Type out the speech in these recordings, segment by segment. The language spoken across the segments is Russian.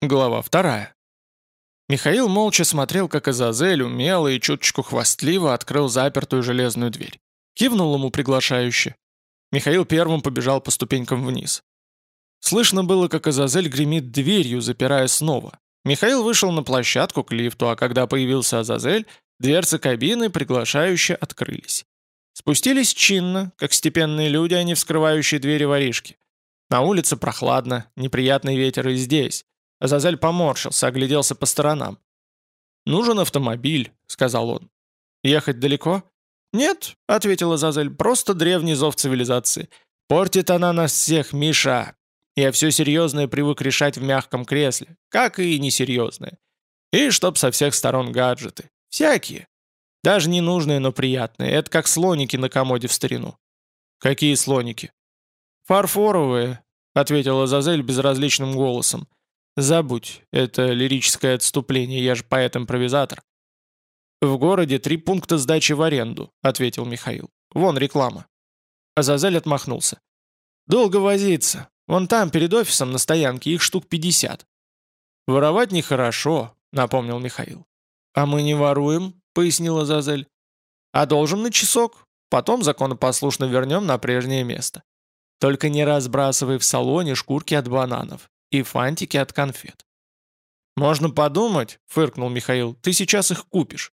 Глава вторая. Михаил молча смотрел, как Азазель умело и чуточку хвастливо открыл запертую железную дверь. Кивнул ему приглашающе. Михаил первым побежал по ступенькам вниз. Слышно было, как Азазель гремит дверью, запирая снова. Михаил вышел на площадку к лифту, а когда появился Азазель, дверцы кабины приглашающе открылись. Спустились чинно, как степенные люди, а не вскрывающие двери воришки. На улице прохладно, неприятный ветер и здесь. Азазель поморщился, огляделся по сторонам. «Нужен автомобиль», — сказал он. «Ехать далеко?» «Нет», — ответил Азазель, — «просто древний зов цивилизации. Портит она нас всех, Миша. Я все серьезное привык решать в мягком кресле, как и несерьезное. И чтоб со всех сторон гаджеты. Всякие. Даже ненужные, но приятные. Это как слоники на комоде в старину». «Какие слоники?» «Фарфоровые», — ответил Азазель безразличным голосом. Забудь, это лирическое отступление, я же поэт-импровизатор. В городе три пункта сдачи в аренду, ответил Михаил. Вон реклама. Азазель отмахнулся. Долго возиться. Вон там, перед офисом на стоянке, их штук 50. Воровать нехорошо, напомнил Михаил. А мы не воруем, пояснила Азазель. А должен на часок. Потом законопослушно вернем на прежнее место. Только не разбрасывай в салоне шкурки от бананов и фантики от конфет. «Можно подумать», — фыркнул Михаил, — «ты сейчас их купишь».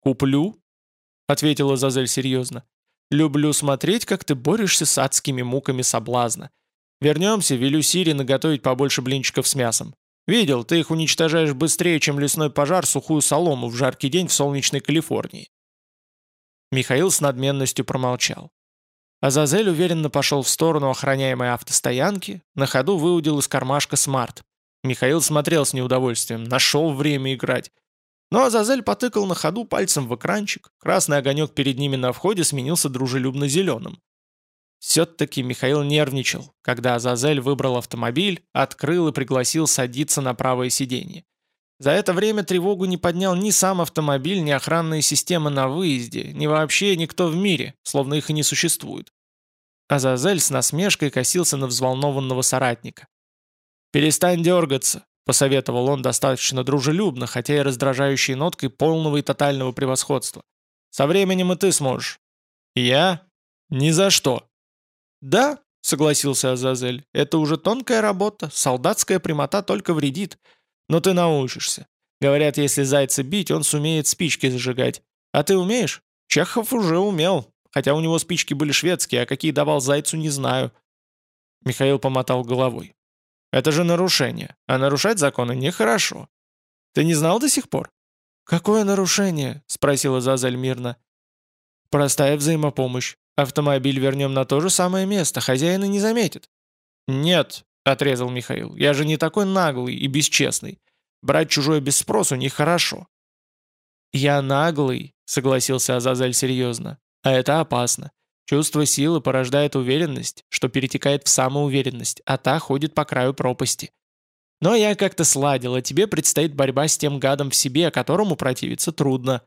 «Куплю», — ответила Зазель серьезно. «Люблю смотреть, как ты борешься с адскими муками соблазна. Вернемся, велю Сири наготовить побольше блинчиков с мясом. Видел, ты их уничтожаешь быстрее, чем лесной пожар сухую солому в жаркий день в солнечной Калифорнии». Михаил с надменностью промолчал. Азазель уверенно пошел в сторону охраняемой автостоянки, на ходу выудил из кармашка смарт. Михаил смотрел с неудовольствием, нашел время играть. Но Азазель потыкал на ходу пальцем в экранчик, красный огонек перед ними на входе сменился дружелюбно-зеленым. Все-таки Михаил нервничал, когда Азазель выбрал автомобиль, открыл и пригласил садиться на правое сиденье. За это время тревогу не поднял ни сам автомобиль, ни охранные системы на выезде, ни вообще никто в мире, словно их и не существует. Азазель с насмешкой косился на взволнованного соратника. «Перестань дергаться», — посоветовал он достаточно дружелюбно, хотя и раздражающей ноткой полного и тотального превосходства. «Со временем и ты сможешь». «Я? Ни за что». «Да», — согласился Азазель, — «это уже тонкая работа, солдатская прямота только вредит». Но ты научишься. Говорят, если зайца бить, он сумеет спички зажигать. А ты умеешь? Чехов уже умел, хотя у него спички были шведские, а какие давал зайцу, не знаю». Михаил помотал головой. «Это же нарушение, а нарушать законы нехорошо. Ты не знал до сих пор?» «Какое нарушение?» — спросила Зазель мирно. «Простая взаимопомощь. Автомобиль вернем на то же самое место, хозяина не заметит». «Нет», отрезал Михаил. «Я же не такой наглый и бесчестный. Брать чужое без спросу нехорошо». «Я наглый», — согласился Азазель серьезно. «А это опасно. Чувство силы порождает уверенность, что перетекает в самоуверенность, а та ходит по краю пропасти. Но я как-то сладил, а тебе предстоит борьба с тем гадом в себе, которому противиться трудно».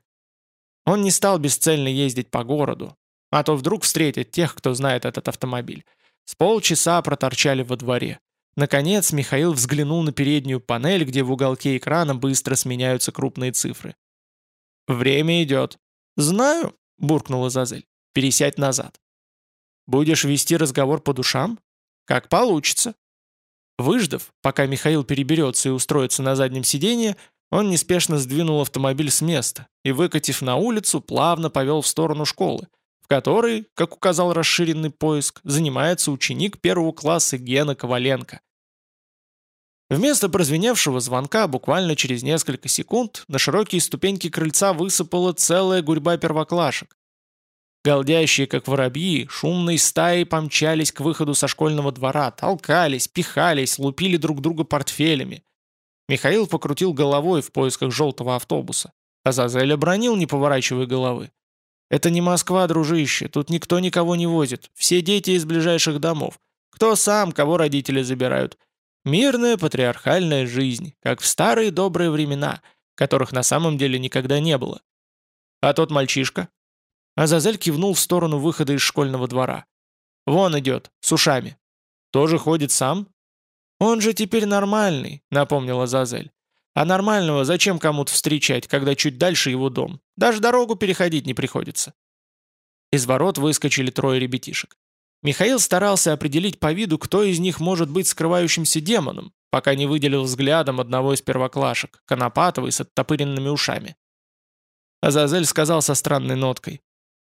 Он не стал бесцельно ездить по городу, а то вдруг встретит тех, кто знает этот автомобиль. С полчаса проторчали во дворе. Наконец Михаил взглянул на переднюю панель, где в уголке экрана быстро сменяются крупные цифры. «Время идет». «Знаю», — буркнула Зазель. «Пересядь назад». «Будешь вести разговор по душам?» «Как получится». Выждав, пока Михаил переберется и устроится на заднем сиденье, он неспешно сдвинул автомобиль с места и, выкатив на улицу, плавно повел в сторону школы, в которой, как указал расширенный поиск, занимается ученик первого класса Гена Коваленко. Вместо прозвеневшего звонка буквально через несколько секунд на широкие ступеньки крыльца высыпала целая гурьба первоклашек. Голдящие, как воробьи, шумной стаей помчались к выходу со школьного двора, толкались, пихались, лупили друг друга портфелями. Михаил покрутил головой в поисках желтого автобуса. Азазель обронил, не поворачивая головы. «Это не Москва, дружище, тут никто никого не возит. Все дети из ближайших домов. Кто сам, кого родители забирают. Мирная патриархальная жизнь, как в старые добрые времена, которых на самом деле никогда не было. А тот мальчишка?» Азазель кивнул в сторону выхода из школьного двора. «Вон идет, с ушами. Тоже ходит сам?» «Он же теперь нормальный», — напомнила Зазель. «А нормального зачем кому-то встречать, когда чуть дальше его дом? Даже дорогу переходить не приходится». Из ворот выскочили трое ребятишек. Михаил старался определить по виду, кто из них может быть скрывающимся демоном, пока не выделил взглядом одного из первоклашек, конопатого с оттопыренными ушами. Азазель сказал со странной ноткой.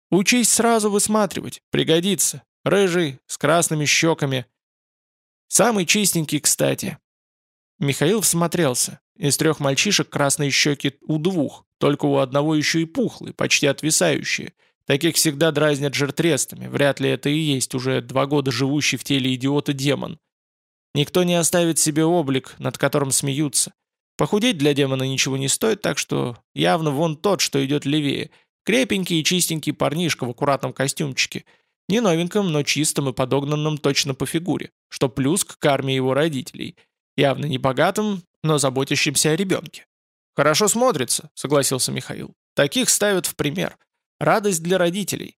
«Учись сразу высматривать, пригодится. Рыжий, с красными щеками. Самый чистенький, кстати». Михаил всмотрелся. Из трех мальчишек красные щеки у двух, только у одного еще и пухлые, почти отвисающие – Таких всегда дразнят жиртрестами, вряд ли это и есть уже два года живущий в теле идиота-демон. Никто не оставит себе облик, над которым смеются. Похудеть для демона ничего не стоит, так что явно вон тот, что идет левее. Крепенький и чистенький парнишка в аккуратном костюмчике. Не новеньком, но чистым и подогнанным точно по фигуре, что плюс к карме его родителей. Явно не богатым, но заботящимся о ребенке. «Хорошо смотрится», — согласился Михаил. «Таких ставят в пример». Радость для родителей.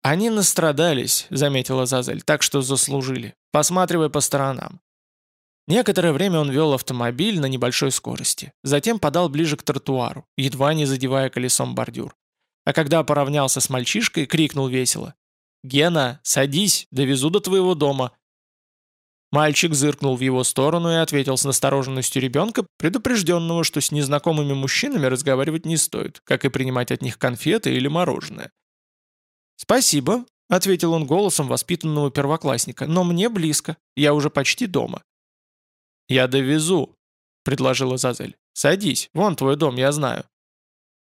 «Они настрадались», — заметила Зазель, — «так что заслужили, посматривая по сторонам». Некоторое время он вел автомобиль на небольшой скорости, затем подал ближе к тротуару, едва не задевая колесом бордюр. А когда поравнялся с мальчишкой, крикнул весело. «Гена, садись, довезу до твоего дома». Мальчик зыркнул в его сторону и ответил с настороженностью ребенка, предупрежденного, что с незнакомыми мужчинами разговаривать не стоит, как и принимать от них конфеты или мороженое. «Спасибо», — ответил он голосом воспитанного первоклассника, «но мне близко, я уже почти дома». «Я довезу», — предложила Зазель. «Садись, вон твой дом, я знаю».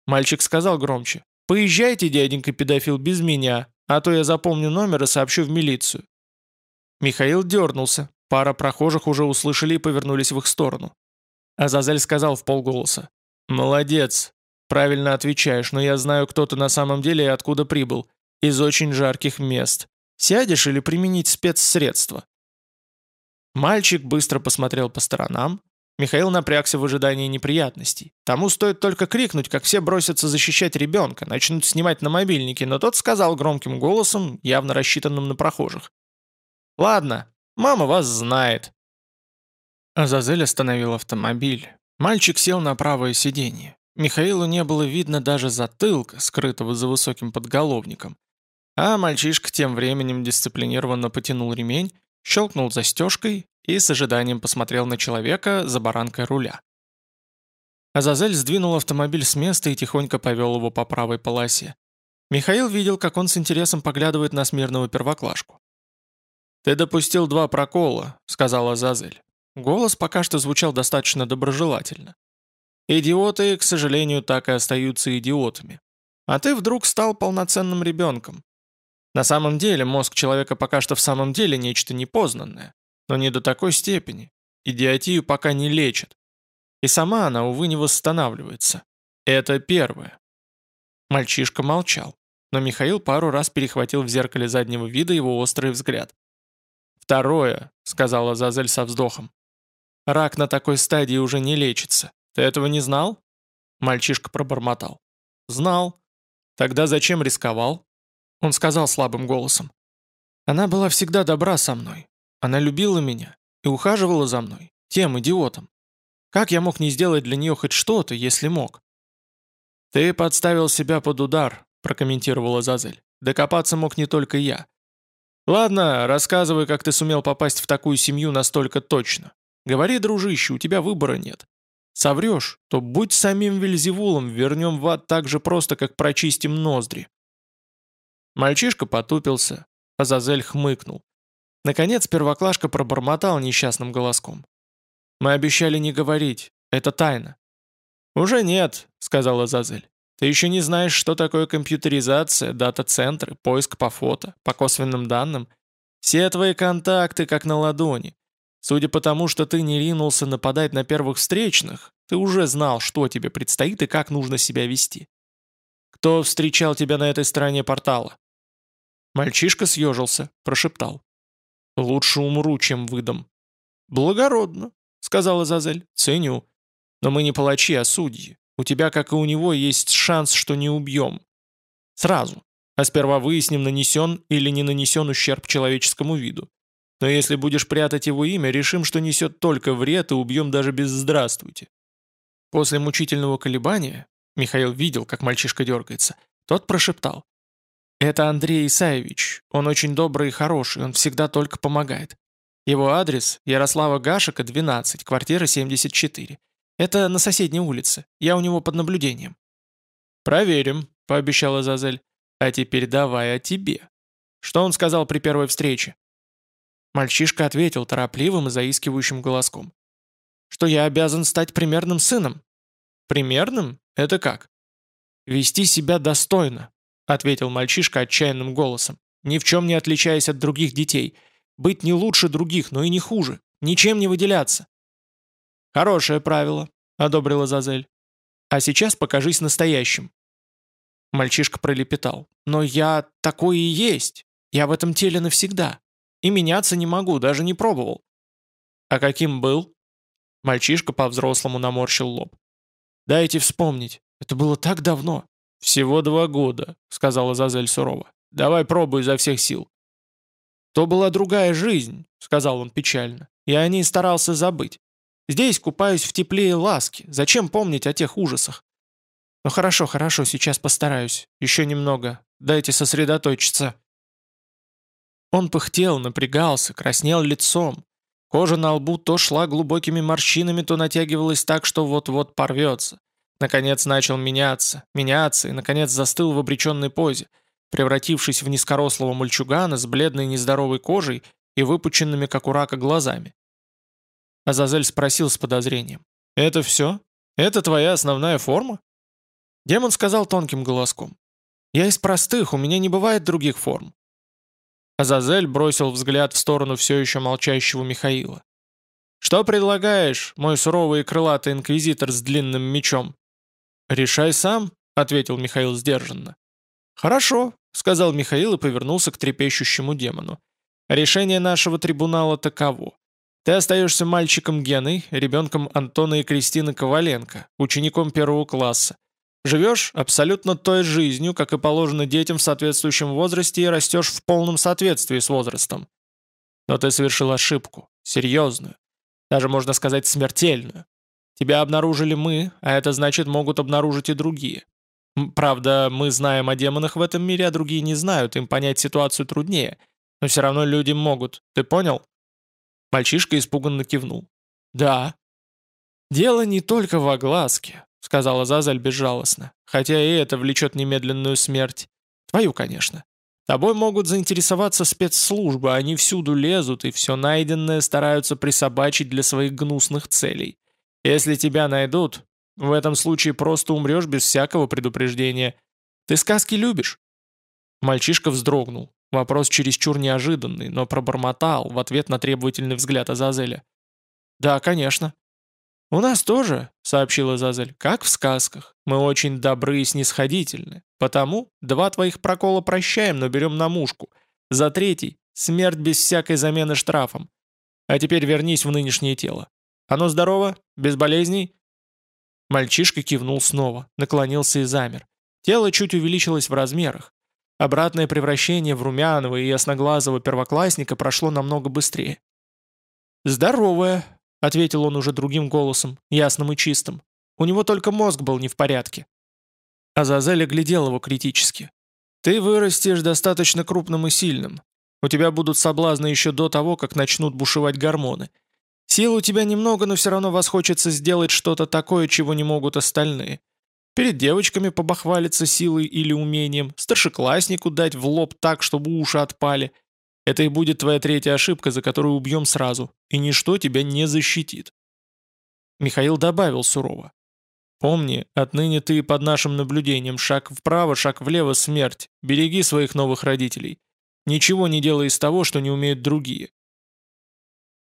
Мальчик сказал громче. «Поезжайте, дяденька педофил, без меня, а то я запомню номер и сообщу в милицию». Михаил дернулся, Пара прохожих уже услышали и повернулись в их сторону. Азазель сказал в полголоса. «Молодец. Правильно отвечаешь, но я знаю, кто ты на самом деле и откуда прибыл. Из очень жарких мест. Сядешь или применить спецсредства?» Мальчик быстро посмотрел по сторонам. Михаил напрягся в ожидании неприятностей. Тому стоит только крикнуть, как все бросятся защищать ребенка, начнут снимать на мобильники, но тот сказал громким голосом, явно рассчитанным на прохожих. «Ладно, Мама вас знает». Азазель остановил автомобиль. Мальчик сел на правое сиденье. Михаилу не было видно даже затылка, скрытого за высоким подголовником. А мальчишка тем временем дисциплинированно потянул ремень, щелкнул застежкой и с ожиданием посмотрел на человека за баранкой руля. Азазель сдвинул автомобиль с места и тихонько повел его по правой полосе. Михаил видел, как он с интересом поглядывает на смирного первоклашку. «Ты допустил два прокола», — сказала Зазель. Голос пока что звучал достаточно доброжелательно. «Идиоты, к сожалению, так и остаются идиотами. А ты вдруг стал полноценным ребенком. На самом деле мозг человека пока что в самом деле нечто непознанное, но не до такой степени. Идиотию пока не лечат. И сама она, увы, не восстанавливается. Это первое». Мальчишка молчал, но Михаил пару раз перехватил в зеркале заднего вида его острый взгляд. «Второе», — сказала Зазель со вздохом. «Рак на такой стадии уже не лечится. Ты этого не знал?» Мальчишка пробормотал. «Знал. Тогда зачем рисковал?» Он сказал слабым голосом. «Она была всегда добра со мной. Она любила меня и ухаживала за мной, тем идиотом. Как я мог не сделать для нее хоть что-то, если мог?» «Ты подставил себя под удар», — прокомментировала Зазель. «Докопаться мог не только я. «Ладно, рассказывай, как ты сумел попасть в такую семью настолько точно. Говори, дружище, у тебя выбора нет. Соврешь, то будь самим Вельзевулом, вернем в ад так же просто, как прочистим ноздри». Мальчишка потупился, а Зазель хмыкнул. Наконец первоклашка пробормотал несчастным голоском. «Мы обещали не говорить, это тайна». «Уже нет», — сказала Зазель. Ты еще не знаешь, что такое компьютеризация, дата-центры, поиск по фото, по косвенным данным. Все твои контакты как на ладони. Судя по тому, что ты не ринулся нападать на первых встречных, ты уже знал, что тебе предстоит и как нужно себя вести. Кто встречал тебя на этой стороне портала?» Мальчишка съежился, прошептал. «Лучше умру, чем выдам». «Благородно», — сказала Зазель, — «ценю. Но мы не палачи, а судьи. У тебя, как и у него, есть шанс, что не убьем. Сразу. А сперва выясним, нанесен или не нанесен ущерб человеческому виду. Но если будешь прятать его имя, решим, что несет только вред и убьем даже без «здравствуйте». После мучительного колебания, Михаил видел, как мальчишка дергается, тот прошептал. «Это Андрей Исаевич. Он очень добрый и хороший, он всегда только помогает. Его адрес – Ярослава Гашика, 12, квартира 74. Это на соседней улице. Я у него под наблюдением». «Проверим», – пообещала Зазель. «А теперь давай о тебе. Что он сказал при первой встрече?» Мальчишка ответил торопливым и заискивающим голоском. «Что я обязан стать примерным сыном». «Примерным? Это как?» «Вести себя достойно», — ответил мальчишка отчаянным голосом, «ни в чем не отличаясь от других детей. Быть не лучше других, но и не хуже. Ничем не выделяться». «Хорошее правило», — одобрила Зазель. «А сейчас покажись настоящим». Мальчишка пролепетал. «Но я такой и есть. Я в этом теле навсегда. И меняться не могу, даже не пробовал». «А каким был?» Мальчишка по-взрослому наморщил лоб. «Дайте вспомнить. Это было так давно». «Всего два года», — сказала Зазель сурово. «Давай пробуй изо всех сил». «То была другая жизнь», — сказал он печально. «Я о ней старался забыть. Здесь купаюсь в тепле и ласке. Зачем помнить о тех ужасах? Ну хорошо, хорошо, сейчас постараюсь. Еще немного. Дайте сосредоточиться. Он пыхтел, напрягался, краснел лицом. Кожа на лбу то шла глубокими морщинами, то натягивалась так, что вот-вот порвется. Наконец начал меняться, меняться и, наконец, застыл в обреченной позе, превратившись в низкорослого мальчугана с бледной нездоровой кожей и выпученными, как у рака, глазами. Азазель спросил с подозрением. «Это все? Это твоя основная форма?» Демон сказал тонким голоском. «Я из простых, у меня не бывает других форм». Азазель бросил взгляд в сторону все еще молчащего Михаила. «Что предлагаешь, мой суровый и крылатый инквизитор с длинным мечом?» «Решай сам», — ответил Михаил сдержанно. «Хорошо», — сказал Михаил и повернулся к трепещущему демону. «Решение нашего трибунала таково. Ты остаешься мальчиком Геной, ребенком Антона и Кристины Коваленко, учеником первого класса. Живешь абсолютно той жизнью, как и положено детям в соответствующем возрасте, и растешь в полном соответствии с возрастом. Но ты совершил ошибку, серьезную, даже можно сказать смертельную. Тебя обнаружили мы, а это значит могут обнаружить и другие. Правда, мы знаем о демонах в этом мире, а другие не знают, им понять ситуацию труднее. Но все равно люди могут, ты понял? Мальчишка испуганно кивнул. Да. Дело не только в огласке. — сказала Зазаль безжалостно. «Хотя и это влечет немедленную смерть. Твою, конечно. Тобой могут заинтересоваться спецслужбы, они всюду лезут и все найденное стараются присобачить для своих гнусных целей. Если тебя найдут, в этом случае просто умрешь без всякого предупреждения. Ты сказки любишь?» Мальчишка вздрогнул. Вопрос чересчур неожиданный, но пробормотал в ответ на требовательный взгляд Азазеля. «Да, конечно». «У нас тоже», — сообщила Зазель, — «как в сказках. Мы очень добры и снисходительны. Потому два твоих прокола прощаем, но берем на мушку. За третий — смерть без всякой замены штрафом. А теперь вернись в нынешнее тело. Оно здорово? Без болезней?» Мальчишка кивнул снова, наклонился и замер. Тело чуть увеличилось в размерах. Обратное превращение в румяного и ясноглазого первоклассника прошло намного быстрее. «Здоровое», — ответил он уже другим голосом, ясным и чистым. У него только мозг был не в порядке. Азазель оглядел его критически. «Ты вырастешь достаточно крупным и сильным. У тебя будут соблазны еще до того, как начнут бушевать гормоны. Сил у тебя немного, но все равно вас хочется сделать что-то такое, чего не могут остальные. Перед девочками побахвалиться силой или умением, старшекласснику дать в лоб так, чтобы уши отпали — это и будет твоя третья ошибка, за которую убьем сразу, и ничто тебя не защитит». Михаил добавил сурово. «Помни, отныне ты под нашим наблюдением, шаг вправо, шаг влево, смерть. Береги своих новых родителей. Ничего не делай из того, что не умеют другие.